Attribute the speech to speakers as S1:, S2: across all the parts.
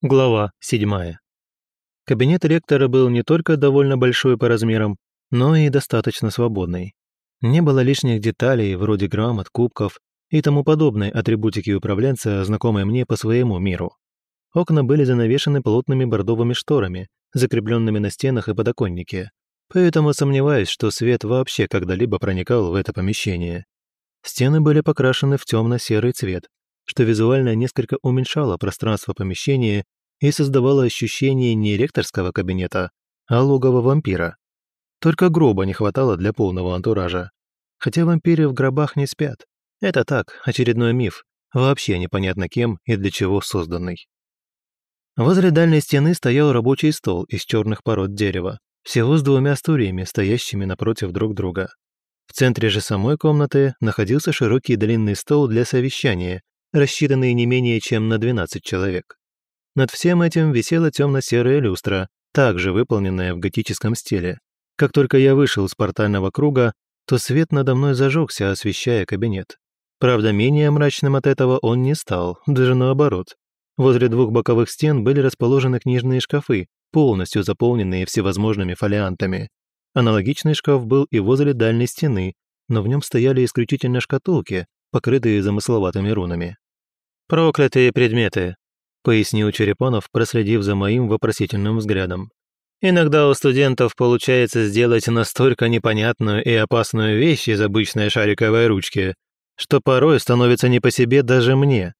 S1: Глава 7. Кабинет ректора был не только довольно большой по размерам, но и достаточно свободный. Не было лишних деталей, вроде грамот, кубков и тому подобной атрибутики управленца, знакомой мне по своему миру. Окна были занавешены плотными бордовыми шторами, закрепленными на стенах и подоконнике, поэтому сомневаюсь, что свет вообще когда-либо проникал в это помещение. Стены были покрашены в темно-серый цвет, что визуально несколько уменьшало пространство помещения и создавало ощущение не ректорского кабинета, а логова вампира. Только гроба не хватало для полного антуража. Хотя вампиры в гробах не спят. Это так, очередной миф, вообще непонятно кем и для чего созданный. Возле дальней стены стоял рабочий стол из черных пород дерева, всего с двумя стульями, стоящими напротив друг друга. В центре же самой комнаты находился широкий длинный стол для совещания, рассчитанные не менее чем на 12 человек. Над всем этим висела темно-серая люстра, также выполненная в готическом стиле. Как только я вышел из портального круга, то свет надо мной зажегся, освещая кабинет. Правда, менее мрачным от этого он не стал, даже наоборот. Возле двух боковых стен были расположены книжные шкафы, полностью заполненные всевозможными фолиантами. Аналогичный шкаф был и возле дальней стены, но в нем стояли исключительно шкатулки, покрытые замысловатыми рунами. «Проклятые предметы», — пояснил Черепанов, проследив за моим вопросительным взглядом. «Иногда у студентов получается сделать настолько непонятную и опасную вещь из обычной шариковой ручки, что порой становится не по себе даже мне.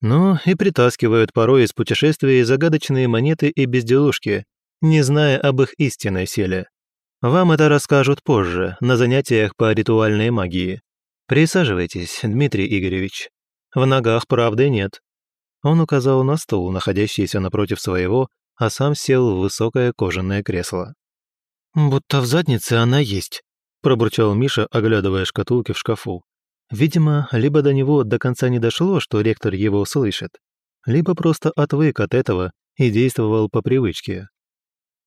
S1: Ну и притаскивают порой из путешествий загадочные монеты и безделушки, не зная об их истинной силе. Вам это расскажут позже, на занятиях по ритуальной магии. «Присаживайтесь, Дмитрий Игоревич. В ногах правды нет». Он указал на стул, находящийся напротив своего, а сам сел в высокое кожаное кресло. «Будто в заднице она есть», – пробурчал Миша, оглядывая шкатулки в шкафу. Видимо, либо до него до конца не дошло, что ректор его услышит, либо просто отвык от этого и действовал по привычке.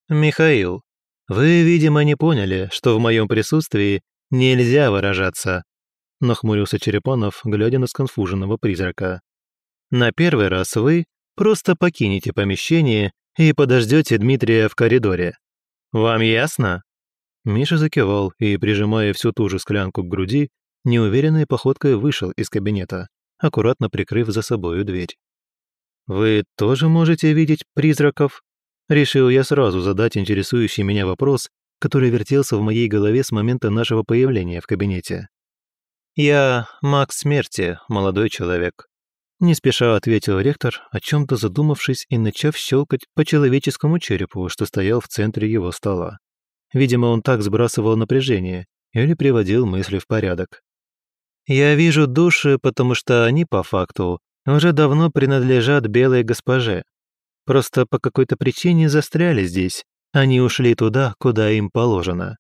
S1: «Михаил, вы, видимо, не поняли, что в моем присутствии нельзя выражаться нахмурился Черепанов, глядя на сконфуженного призрака. «На первый раз вы просто покинете помещение и подождете Дмитрия в коридоре. Вам ясно?» Миша закивал и, прижимая всю ту же склянку к груди, неуверенной походкой вышел из кабинета, аккуратно прикрыв за собою дверь. «Вы тоже можете видеть призраков?» Решил я сразу задать интересующий меня вопрос, который вертелся в моей голове с момента нашего появления в кабинете. «Я маг смерти, молодой человек», – не спеша ответил ректор, о чем-то задумавшись и начав щелкать по человеческому черепу, что стоял в центре его стола. Видимо, он так сбрасывал напряжение или приводил мысли в порядок. «Я вижу души, потому что они, по факту, уже давно принадлежат белой госпоже. Просто по какой-то причине застряли здесь, они ушли туда, куда им положено.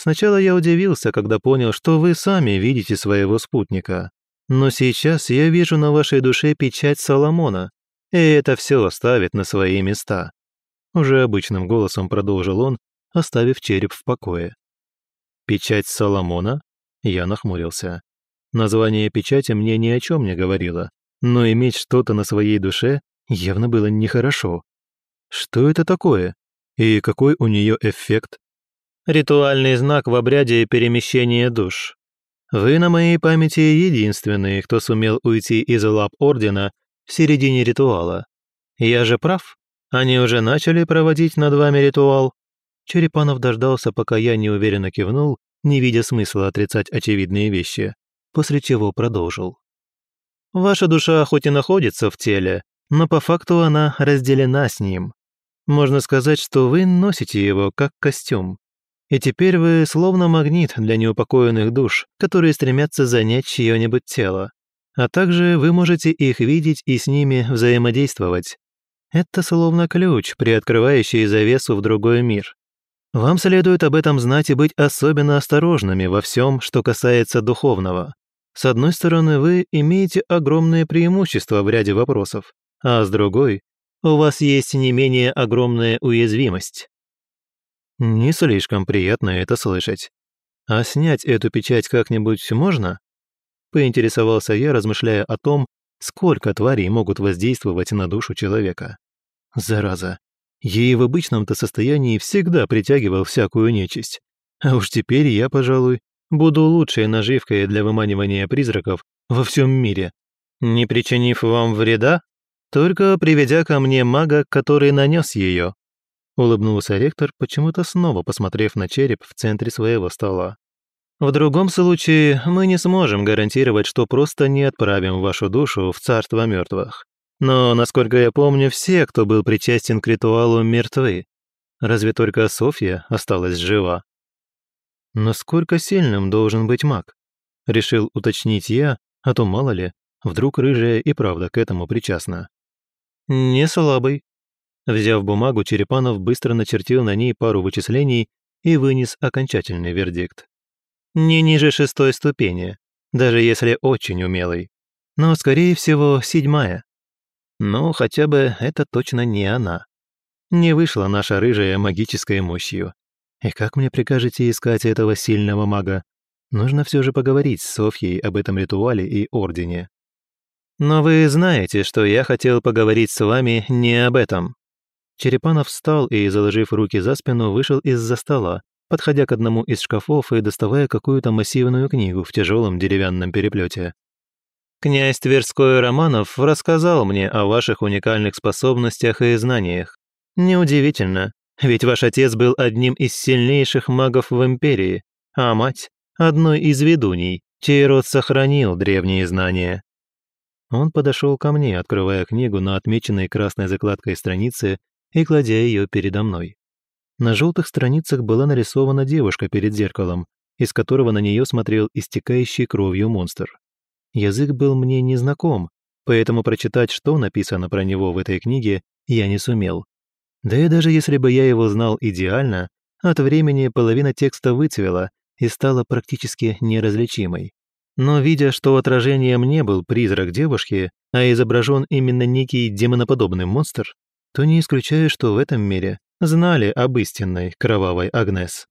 S1: Сначала я удивился, когда понял, что вы сами видите своего спутника. Но сейчас я вижу на вашей душе печать Соломона, и это все ставит на свои места». Уже обычным голосом продолжил он, оставив череп в покое. «Печать Соломона?» Я нахмурился. Название печати мне ни о чем не говорило, но иметь что-то на своей душе явно было нехорошо. Что это такое? И какой у нее эффект? Ритуальный знак в обряде перемещения душ. Вы на моей памяти единственный, кто сумел уйти из лап Ордена в середине ритуала. Я же прав? Они уже начали проводить над вами ритуал?» Черепанов дождался, пока я неуверенно кивнул, не видя смысла отрицать очевидные вещи, после чего продолжил. «Ваша душа хоть и находится в теле, но по факту она разделена с ним. Можно сказать, что вы носите его как костюм. И теперь вы словно магнит для неупокоенных душ, которые стремятся занять чье-нибудь тело. А также вы можете их видеть и с ними взаимодействовать. Это словно ключ, приоткрывающий завесу в другой мир. Вам следует об этом знать и быть особенно осторожными во всем, что касается духовного. С одной стороны, вы имеете огромное преимущество в ряде вопросов, а с другой, у вас есть не менее огромная уязвимость. Не слишком приятно это слышать. А снять эту печать как-нибудь можно? Поинтересовался я, размышляя о том, сколько тварей могут воздействовать на душу человека. Зараза. Ей в обычном-то состоянии всегда притягивал всякую нечисть. А уж теперь я, пожалуй, буду лучшей наживкой для выманивания призраков во всем мире. Не причинив вам вреда, только приведя ко мне мага, который нанес ее. Улыбнулся ректор, почему-то снова посмотрев на череп в центре своего стола. В другом случае мы не сможем гарантировать, что просто не отправим вашу душу в царство мертвых. Но, насколько я помню, все, кто был причастен к ритуалу, мертвы. Разве только Софья осталась жива. Насколько сильным должен быть маг? Решил уточнить я, а то мало ли, вдруг рыжая и правда к этому причастна. Не слабый. Взяв бумагу, Черепанов быстро начертил на ней пару вычислений и вынес окончательный вердикт. Не ниже шестой ступени, даже если очень умелый. Но, скорее всего, седьмая. Но хотя бы это точно не она. Не вышла наша рыжая магической мощью. И как мне прикажете искать этого сильного мага? Нужно все же поговорить с Софьей об этом ритуале и ордене. Но вы знаете, что я хотел поговорить с вами не об этом. Черепанов встал и, заложив руки за спину, вышел из-за стола, подходя к одному из шкафов и доставая какую-то массивную книгу в тяжелом деревянном переплете. Князь Тверской Романов рассказал мне о ваших уникальных способностях и знаниях. Неудивительно, ведь ваш отец был одним из сильнейших магов в Империи, а мать – одной из ведуней, чей род сохранил древние знания. Он подошел ко мне, открывая книгу на отмеченной красной закладкой странице и кладя ее передо мной. На желтых страницах была нарисована девушка перед зеркалом, из которого на нее смотрел истекающий кровью монстр. Язык был мне незнаком, поэтому прочитать, что написано про него в этой книге, я не сумел. Да и даже если бы я его знал идеально, от времени половина текста выцвела и стала практически неразличимой. Но видя, что отражением не был призрак девушки, а изображен именно некий демоноподобный монстр, то не исключаю, что в этом мире знали об истинной кровавой Агнес.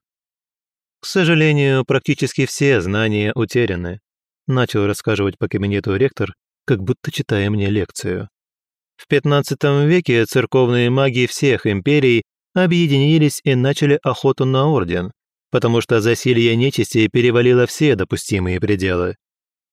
S1: К сожалению, практически все знания утеряны, начал рассказывать по кабинету ректор, как будто читая мне лекцию. В XV веке церковные маги всех империй объединились и начали охоту на орден, потому что засилье нечисти перевалило все допустимые пределы.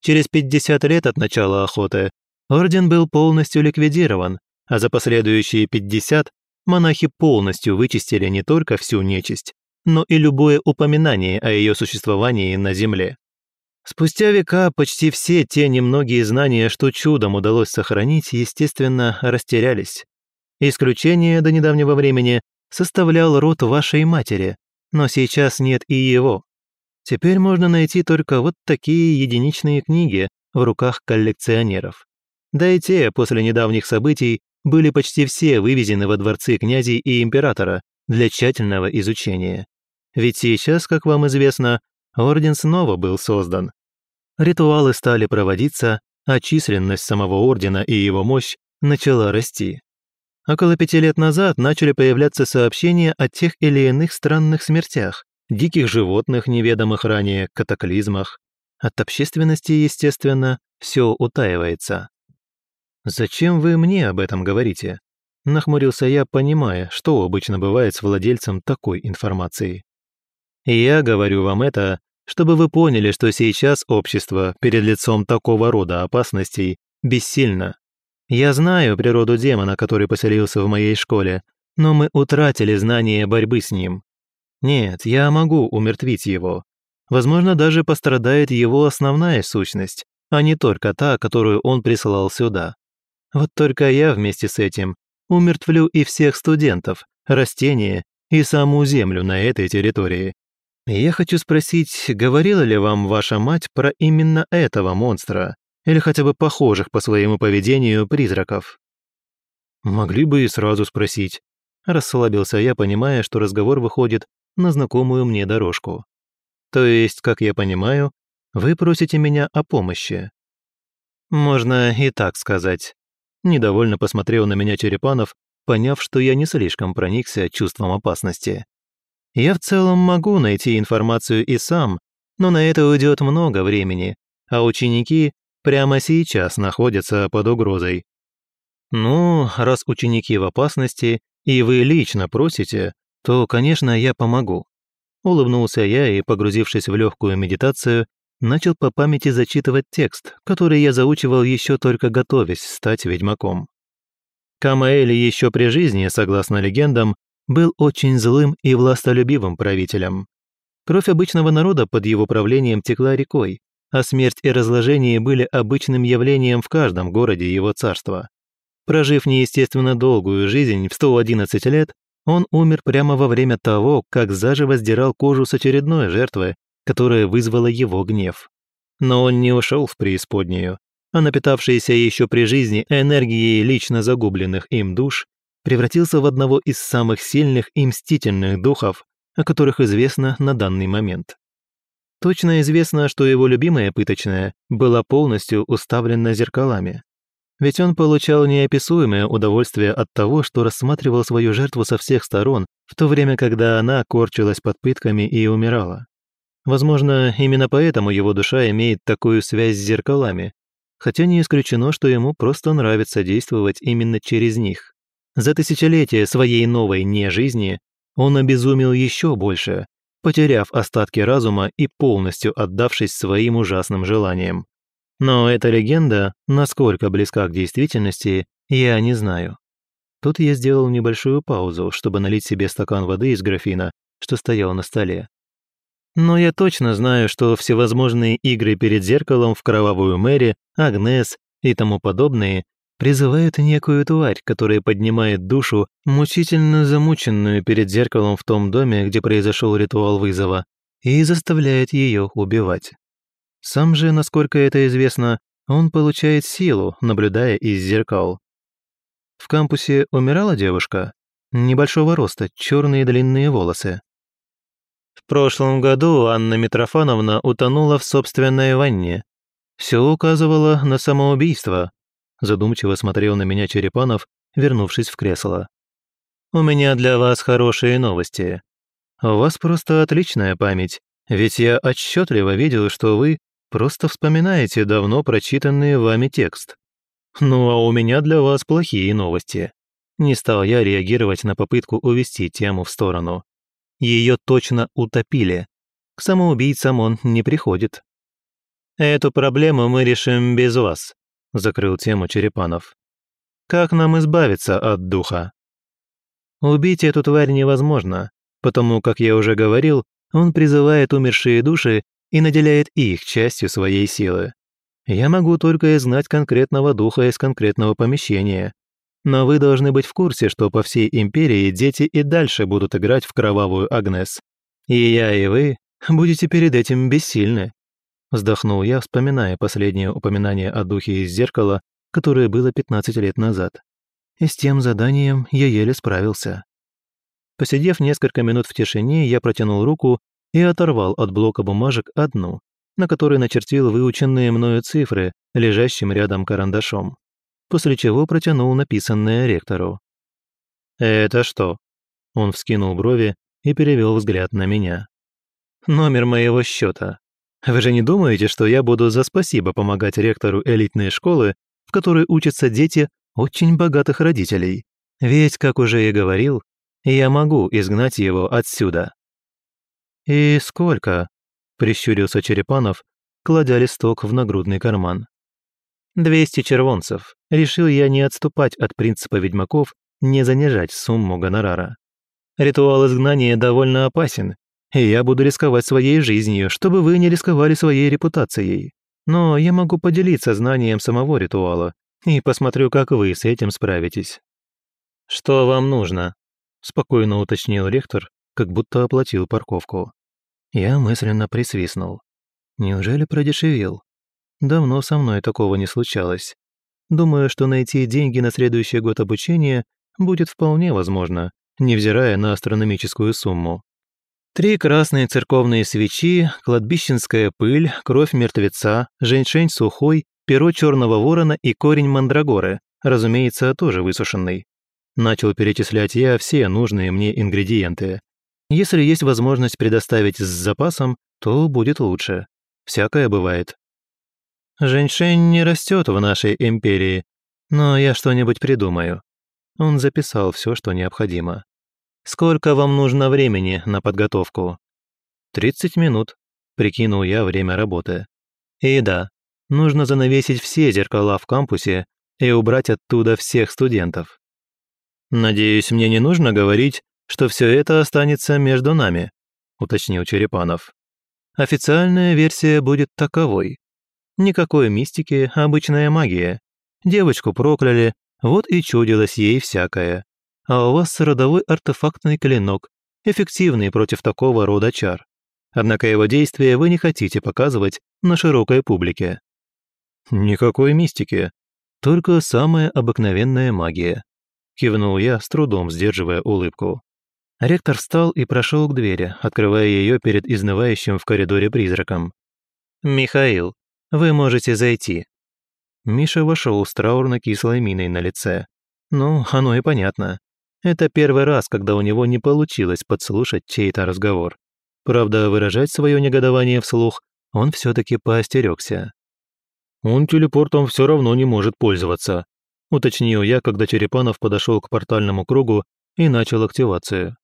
S1: Через 50 лет от начала охоты орден был полностью ликвидирован, а за последующие 50 монахи полностью вычистили не только всю нечисть, но и любое упоминание о ее существовании на земле. Спустя века почти все те немногие знания, что чудом удалось сохранить, естественно, растерялись. Исключение до недавнего времени составлял род вашей матери, но сейчас нет и его. Теперь можно найти только вот такие единичные книги в руках коллекционеров. Да и те, после недавних событий, были почти все вывезены во дворцы князей и императора для тщательного изучения. Ведь сейчас, как вам известно, орден снова был создан. Ритуалы стали проводиться, а численность самого ордена и его мощь начала расти. Около пяти лет назад начали появляться сообщения о тех или иных странных смертях, диких животных, неведомых ранее, катаклизмах. От общественности, естественно, все утаивается. «Зачем вы мне об этом говорите?» Нахмурился я, понимая, что обычно бывает с владельцем такой информации. «Я говорю вам это, чтобы вы поняли, что сейчас общество перед лицом такого рода опасностей бессильно. Я знаю природу демона, который поселился в моей школе, но мы утратили знание борьбы с ним. Нет, я могу умертвить его. Возможно, даже пострадает его основная сущность, а не только та, которую он прислал сюда. Вот только я вместе с этим умертвлю и всех студентов, растения и саму землю на этой территории. Я хочу спросить, говорила ли вам ваша мать про именно этого монстра, или хотя бы похожих по своему поведению призраков? Могли бы и сразу спросить. Расслабился я, понимая, что разговор выходит на знакомую мне дорожку. То есть, как я понимаю, вы просите меня о помощи. Можно и так сказать. Недовольно посмотрел на меня Черепанов, поняв, что я не слишком проникся чувством опасности. Я в целом могу найти информацию и сам, но на это уйдет много времени, а ученики прямо сейчас находятся под угрозой. «Ну, раз ученики в опасности, и вы лично просите, то, конечно, я помогу». Улыбнулся я и, погрузившись в легкую медитацию, начал по памяти зачитывать текст, который я заучивал еще только готовясь стать ведьмаком. Камаэль еще при жизни, согласно легендам, был очень злым и властолюбивым правителем. Кровь обычного народа под его правлением текла рекой, а смерть и разложение были обычным явлением в каждом городе его царства. Прожив неестественно долгую жизнь в 111 лет, он умер прямо во время того, как заживо сдирал кожу с очередной жертвы, которая вызвала его гнев. Но он не ушел в преисподнюю, а напитавшийся еще при жизни энергией лично загубленных им душ превратился в одного из самых сильных и мстительных духов, о которых известно на данный момент. Точно известно, что его любимая пыточная была полностью уставлена зеркалами. Ведь он получал неописуемое удовольствие от того, что рассматривал свою жертву со всех сторон, в то время, когда она корчилась под пытками и умирала. Возможно, именно поэтому его душа имеет такую связь с зеркалами, хотя не исключено, что ему просто нравится действовать именно через них. За тысячелетия своей новой не-жизни он обезумел еще больше, потеряв остатки разума и полностью отдавшись своим ужасным желаниям. Но эта легенда, насколько близка к действительности, я не знаю. Тут я сделал небольшую паузу, чтобы налить себе стакан воды из графина, что стоял на столе. Но я точно знаю, что всевозможные игры перед зеркалом в кровавую Мэри, Агнес и тому подобные призывают некую тварь, которая поднимает душу, мучительно замученную перед зеркалом в том доме, где произошел ритуал вызова, и заставляет ее убивать. Сам же, насколько это известно, он получает силу, наблюдая из зеркал. В кампусе умирала девушка, небольшого роста, черные длинные волосы. В прошлом году Анна Митрофановна утонула в собственной ванне. Все указывало на самоубийство, задумчиво смотрел на меня Черепанов, вернувшись в кресло. «У меня для вас хорошие новости. У вас просто отличная память, ведь я отчетливо видел, что вы просто вспоминаете давно прочитанный вами текст. Ну а у меня для вас плохие новости». Не стал я реагировать на попытку увести тему в сторону. Ее точно утопили. К самоубийцам он не приходит. Эту проблему мы решим без вас закрыл тему Черепанов. Как нам избавиться от духа? Убить эту тварь невозможно, потому, как я уже говорил, он призывает умершие души и наделяет их частью своей силы. Я могу только изгнать конкретного духа из конкретного помещения. Но вы должны быть в курсе, что по всей империи дети и дальше будут играть в кровавую Агнес. И я, и вы будете перед этим бессильны. Вздохнул я, вспоминая последнее упоминание о духе из зеркала, которое было 15 лет назад. И с тем заданием я еле справился. Посидев несколько минут в тишине, я протянул руку и оторвал от блока бумажек одну, на которой начертил выученные мною цифры, лежащим рядом карандашом, после чего протянул написанное ректору. «Это что?» Он вскинул брови и перевел взгляд на меня. «Номер моего счета. Вы же не думаете, что я буду за спасибо помогать ректору элитной школы, в которой учатся дети очень богатых родителей? Ведь, как уже и говорил, я могу изгнать его отсюда». «И сколько?» – прищурился Черепанов, кладя листок в нагрудный карман. «Двести червонцев. Решил я не отступать от принципа ведьмаков, не занижать сумму гонорара. Ритуал изгнания довольно опасен, и я буду рисковать своей жизнью, чтобы вы не рисковали своей репутацией. Но я могу поделиться знанием самого ритуала и посмотрю, как вы с этим справитесь». «Что вам нужно?» – спокойно уточнил ректор, как будто оплатил парковку. Я мысленно присвистнул. Неужели продешевил? Давно со мной такого не случалось. Думаю, что найти деньги на следующий год обучения будет вполне возможно, невзирая на астрономическую сумму. Три красные церковные свечи, кладбищенская пыль, кровь мертвеца, женьшень сухой, перо черного ворона и корень мандрагоры, разумеется, тоже высушенный. Начал перечислять я все нужные мне ингредиенты. Если есть возможность предоставить с запасом, то будет лучше. Всякое бывает. Женьшень не растет в нашей империи, Но я что-нибудь придумаю». Он записал все, что необходимо. «Сколько вам нужно времени на подготовку?» «Тридцать минут», – прикинул я время работы. «И да, нужно занавесить все зеркала в кампусе и убрать оттуда всех студентов. Надеюсь, мне не нужно говорить, что все это останется между нами», – уточнил Черепанов. «Официальная версия будет таковой. Никакой мистики, обычная магия. Девочку прокляли, вот и чудилось ей всякое. А у вас родовой артефактный клинок, эффективный против такого рода чар. Однако его действия вы не хотите показывать на широкой публике. Никакой мистики, только самая обыкновенная магия. Кивнул я, с трудом сдерживая улыбку. Ректор встал и прошел к двери, открывая ее перед изнывающим в коридоре призраком. «Михаил, вы можете зайти». Миша вошел с траурно-кислой миной на лице. Ну, оно и понятно. Это первый раз, когда у него не получилось подслушать чей-то разговор. Правда, выражать свое негодование вслух он все-таки поостерегся. «Он телепортом все равно не может пользоваться», уточнил я, когда Черепанов подошел к портальному кругу и начал активацию.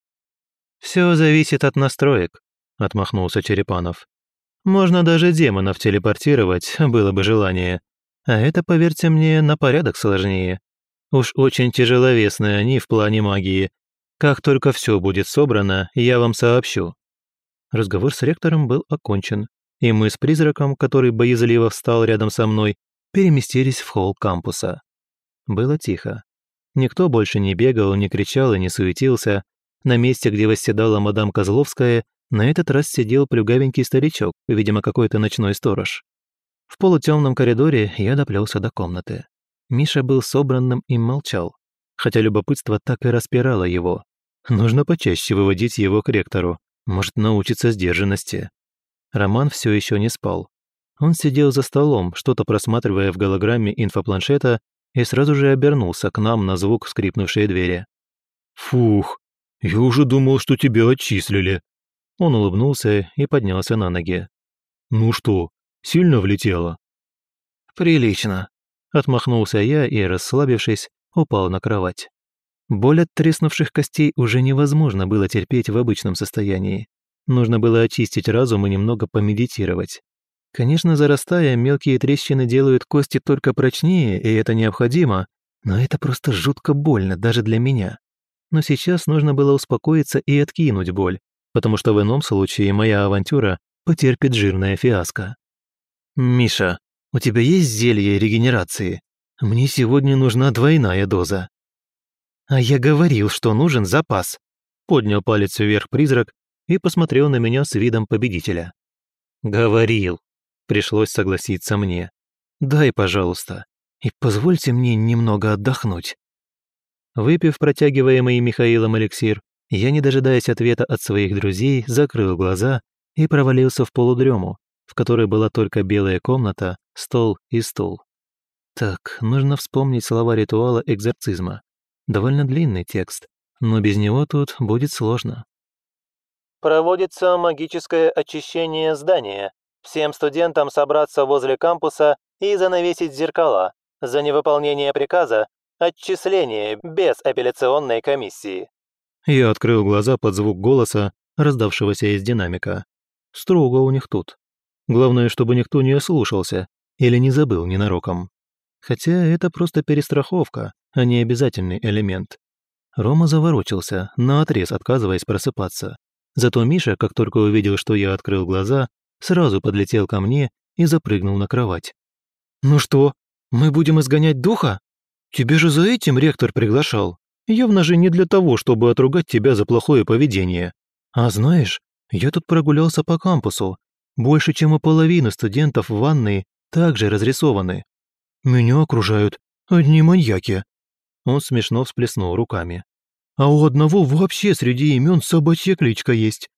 S1: «Все зависит от настроек», — отмахнулся Черепанов. «Можно даже демонов телепортировать, было бы желание. А это, поверьте мне, на порядок сложнее. Уж очень тяжеловесные они в плане магии. Как только все будет собрано, я вам сообщу». Разговор с ректором был окончен, и мы с призраком, который боязливо встал рядом со мной, переместились в холл кампуса. Было тихо. Никто больше не бегал, не кричал и не суетился. На месте, где восседала мадам Козловская, на этот раз сидел плюгавенький старичок, видимо, какой-то ночной сторож. В полутемном коридоре я доплелся до комнаты. Миша был собранным и молчал, хотя любопытство так и распирало его. Нужно почаще выводить его к ректору, может научиться сдержанности. Роман все еще не спал. Он сидел за столом, что-то просматривая в голограмме инфопланшета и сразу же обернулся к нам на звук скрипнувшей двери.
S2: «Фух, я уже думал, что тебя отчислили».
S1: Он улыбнулся и поднялся на ноги.
S2: «Ну что, сильно влетело?»
S1: «Прилично», — отмахнулся я и, расслабившись, упал на кровать. Боль от треснувших костей уже невозможно было терпеть в обычном состоянии. Нужно было очистить разум и немного помедитировать. Конечно, зарастая, мелкие трещины делают кости только прочнее, и это необходимо, но это просто жутко больно даже для меня. Но сейчас нужно было успокоиться и откинуть боль, потому что в ином случае моя авантюра потерпит жирная фиаско. «Миша, у тебя есть зелье регенерации? Мне сегодня нужна двойная доза». «А я говорил, что нужен запас», — поднял палец вверх призрак и посмотрел на меня с видом победителя. «Говорил», Пришлось согласиться мне. «Дай, пожалуйста, и позвольте мне немного отдохнуть». Выпив протягиваемый Михаилом эликсир, я, не дожидаясь ответа от своих друзей, закрыл глаза и провалился в полудрему, в которой была только белая комната, стол и стул. Так, нужно вспомнить слова ритуала экзорцизма. Довольно длинный текст, но без него тут будет сложно.
S3: Проводится магическое очищение здания. Всем студентам собраться возле кампуса и занавесить зеркала. За невыполнение приказа – отчисление без апелляционной комиссии».
S1: Я открыл глаза под звук голоса, раздавшегося из динамика. Строго у них тут. Главное, чтобы никто не ослушался или не забыл ненароком. Хотя это просто перестраховка, а не обязательный элемент. Рома заворочился, наотрез отказываясь просыпаться. Зато Миша, как только увидел, что я открыл глаза, сразу подлетел ко мне и запрыгнул на кровать. «Ну что, мы будем изгонять духа? Тебе же за этим ректор приглашал. Явно же не для того, чтобы отругать тебя за плохое поведение. А знаешь, я тут прогулялся по кампусу. Больше, чем у половины студентов в ванной также разрисованы. Меня окружают одни маньяки». Он смешно всплеснул руками. «А у одного вообще среди имен собачья кличка есть.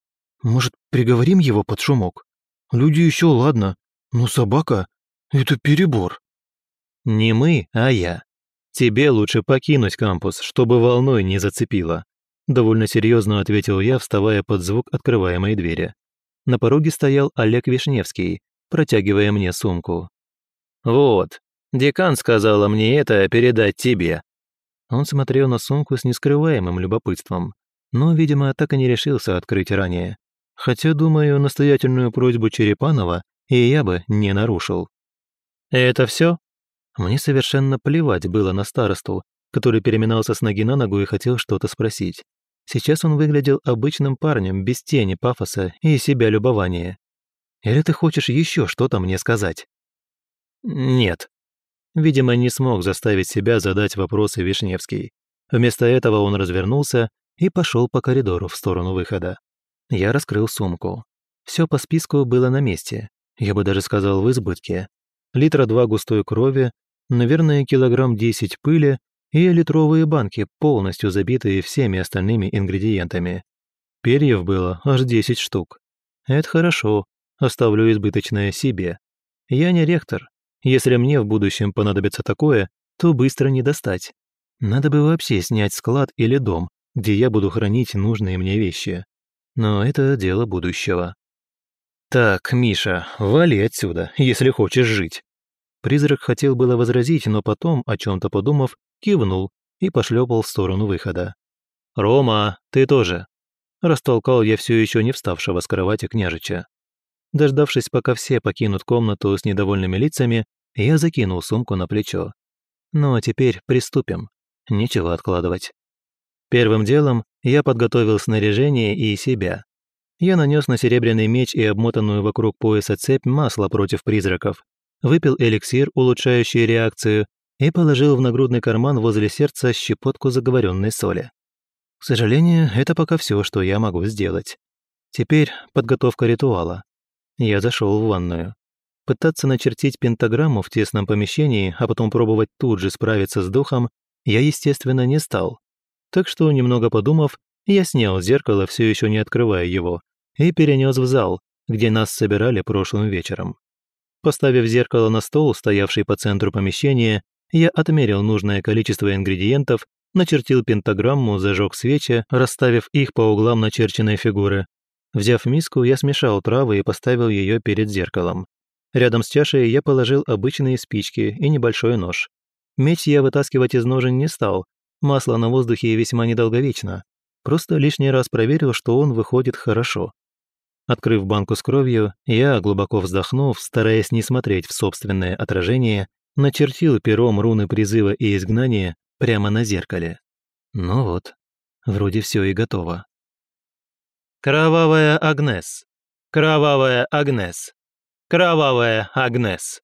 S1: Может, приговорим его под шумок?» Люди еще ладно, но собака — это перебор.
S3: Не мы, а я. Тебе лучше покинуть кампус, чтобы волной не зацепило. Довольно серьезно ответил я, вставая под звук открываемой двери. На пороге стоял Олег Вишневский, протягивая мне сумку. «Вот,
S1: Декан сказала мне это передать тебе». Он смотрел на сумку с нескрываемым любопытством, но, видимо, так и не решился открыть ранее. Хотя, думаю, настоятельную просьбу Черепанова и я бы не нарушил. «Это все? Мне совершенно плевать было на старосту, который переминался с ноги на ногу и хотел что-то спросить. Сейчас он выглядел обычным парнем, без тени пафоса и себя любования. Или ты хочешь еще что-то мне сказать? Нет. Видимо, не смог заставить себя задать вопросы Вишневский. Вместо этого он развернулся и пошел по коридору в сторону выхода. Я раскрыл сумку. Все по списку было на месте. Я бы даже сказал, в избытке. Литра два густой крови, наверное, килограмм десять пыли и литровые банки, полностью забитые всеми остальными ингредиентами. Перьев было аж десять штук. Это хорошо, оставлю избыточное себе. Я не ректор. Если мне в будущем понадобится такое, то быстро не достать. Надо бы вообще снять склад или дом, где я буду хранить нужные мне вещи. Но это дело будущего. «Так, Миша, вали отсюда, если хочешь жить». Призрак хотел было возразить, но потом, о чем то подумав, кивнул и пошлепал в сторону выхода. «Рома, ты тоже!» Растолкал я все еще не вставшего с кровати княжича. Дождавшись, пока все покинут комнату с недовольными лицами, я закинул сумку на плечо. Ну а теперь приступим. Нечего откладывать. Первым делом я подготовил снаряжение и себя. Я нанес на серебряный меч и обмотанную вокруг пояса цепь масла против призраков, выпил эликсир, улучшающий реакцию, и положил в нагрудный карман возле сердца щепотку заговоренной соли. К сожалению, это пока все, что я могу сделать. Теперь подготовка ритуала. Я зашел в ванную. Пытаться начертить пентаграмму в тесном помещении, а потом пробовать тут же справиться с духом, я, естественно, не стал. Так что, немного подумав, я снял зеркало, все еще не открывая его, и перенес в зал, где нас собирали прошлым вечером. Поставив зеркало на стол, стоявший по центру помещения, я отмерил нужное количество ингредиентов, начертил пентаграмму, зажег свечи, расставив их по углам начерченной фигуры. Взяв миску, я смешал травы и поставил ее перед зеркалом. Рядом с чашей я положил обычные спички и небольшой нож. Меч я вытаскивать из ножен не стал, масло на воздухе весьма недолговечно. Просто лишний раз проверил, что он выходит хорошо. Открыв банку с кровью, я, глубоко вздохнув, стараясь не смотреть в собственное отражение, начертил пером руны призыва и изгнания прямо на зеркале. Ну вот, вроде все и готово. Кровавая Агнес. Кровавая Агнес. Кровавая Агнес.